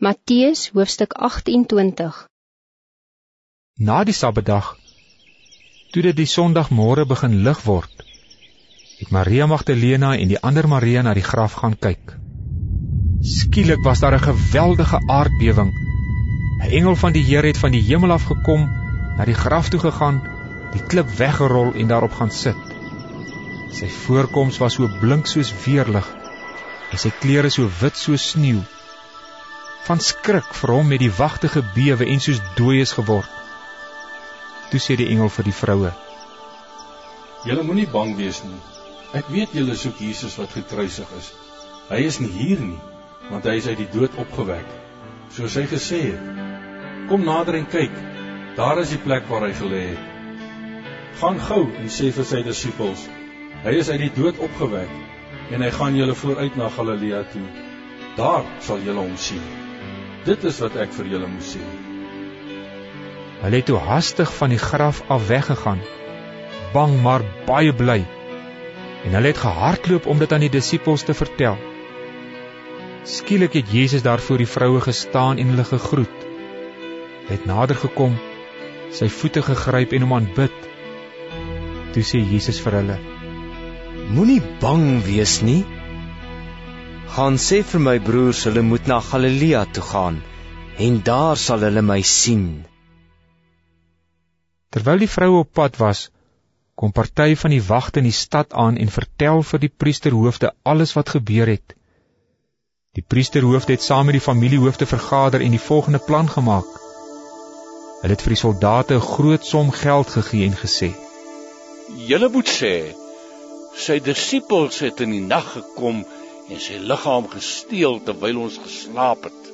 Matthäus hoofstuk 28 Na die Sabbatdag, toe dit die Sondagmôre begin lig word, het Maria Magdalena en die ander Maria na die graf gaan kyk. Skielik was daar 'n geweldige aardbewing. 'n Engel van die Here het van die hemel af gekom, na die graf toe gegaan, die klip weggerol en daarop gaan sit. Sy voorkoms was so blink soos weerlig en sy klere so wit soos sneeu van skrik vir hom met die wagte gebewe en soos dooies geword. Toe sê die engel vir die vroue: Julle moenie bang wees nie. Ek weet julle soek Jesus wat gekruisig is. Hy is nie hier nie, want hy is uit die dood opgewek, soos hy gesê het. Kom nader en kyk. Daar is die plek waar hy gelê het. Gaan gou en sê vir sy disippels: Hy is uit die dood opgewek en hy gaan julle vooruit na Galilea toe. Daar sal julle hom sien. Dit is wat ek vir julle moet sê. Hulle het toe hastig van die graf af weggegaan, bang maar baie bly. En hulle het gehardloop om dit aan die disippels te vertel. Skielik het Jesus daar voor die vroue gestaan en hulle gegroet. Hy het nader gekom, sy voete gegryp en hom aanbid. Toe sê Jesus vir hulle: Moenie bang wees nie gaan sê vir my broers hulle moet na Galilea toe gaan en daar sal hulle my sien. Terwyl die vroue op pad was, kom party van die wagte in die stad aan en vertel vir die priesterhoofde alles wat gebeur het. Die priesterhoofde het saam met die familiehoofde vergader en die volgende plan gemaak. Hulle het vir die soldate 'n groot som geld gegee en gesê: "Julle moet sê, sy disippels het in die nag gekom en sy liggaam gesteel terwyl ons geslaap het.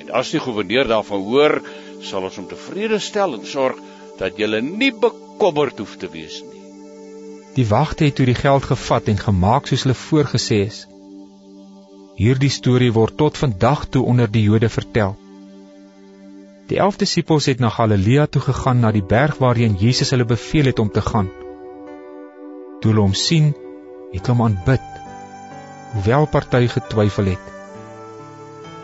En as die goewerneur daarvan hoor, sal ons hom tevrede stel en sorg dat jy nie bekommerd hoef te wees nie. Die wagte het toe die geld gevat en gemaak soos hulle voorgesê is. Hierdie storie word tot vandag toe onder die Jode vertel. Die 11 disippels het na Galilea toe gegaan na die berg waarheen Jesus hulle beveel het om te gaan. Toe hulle hom sien, het hulle hom aanbid hoewel party getwyfel het.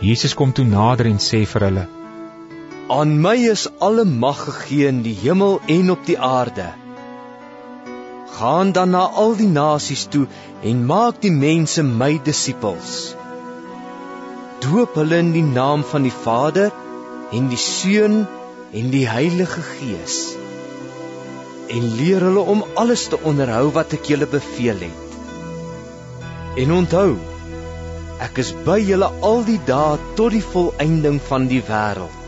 Jesus kom toe nader en sê vir hulle: Aan my is alle mag gegee in die hemel en op die aarde. Gaan dan na al die nasies toe en maak die mense my disippels. Doop hulle in die naam van die Vader en die Seun en die Heilige Gees. En leer hulle om alles te onderhou wat ek julle beveel het. En onthou, ek is by julle al die dae tot die volëinding van die wêreld.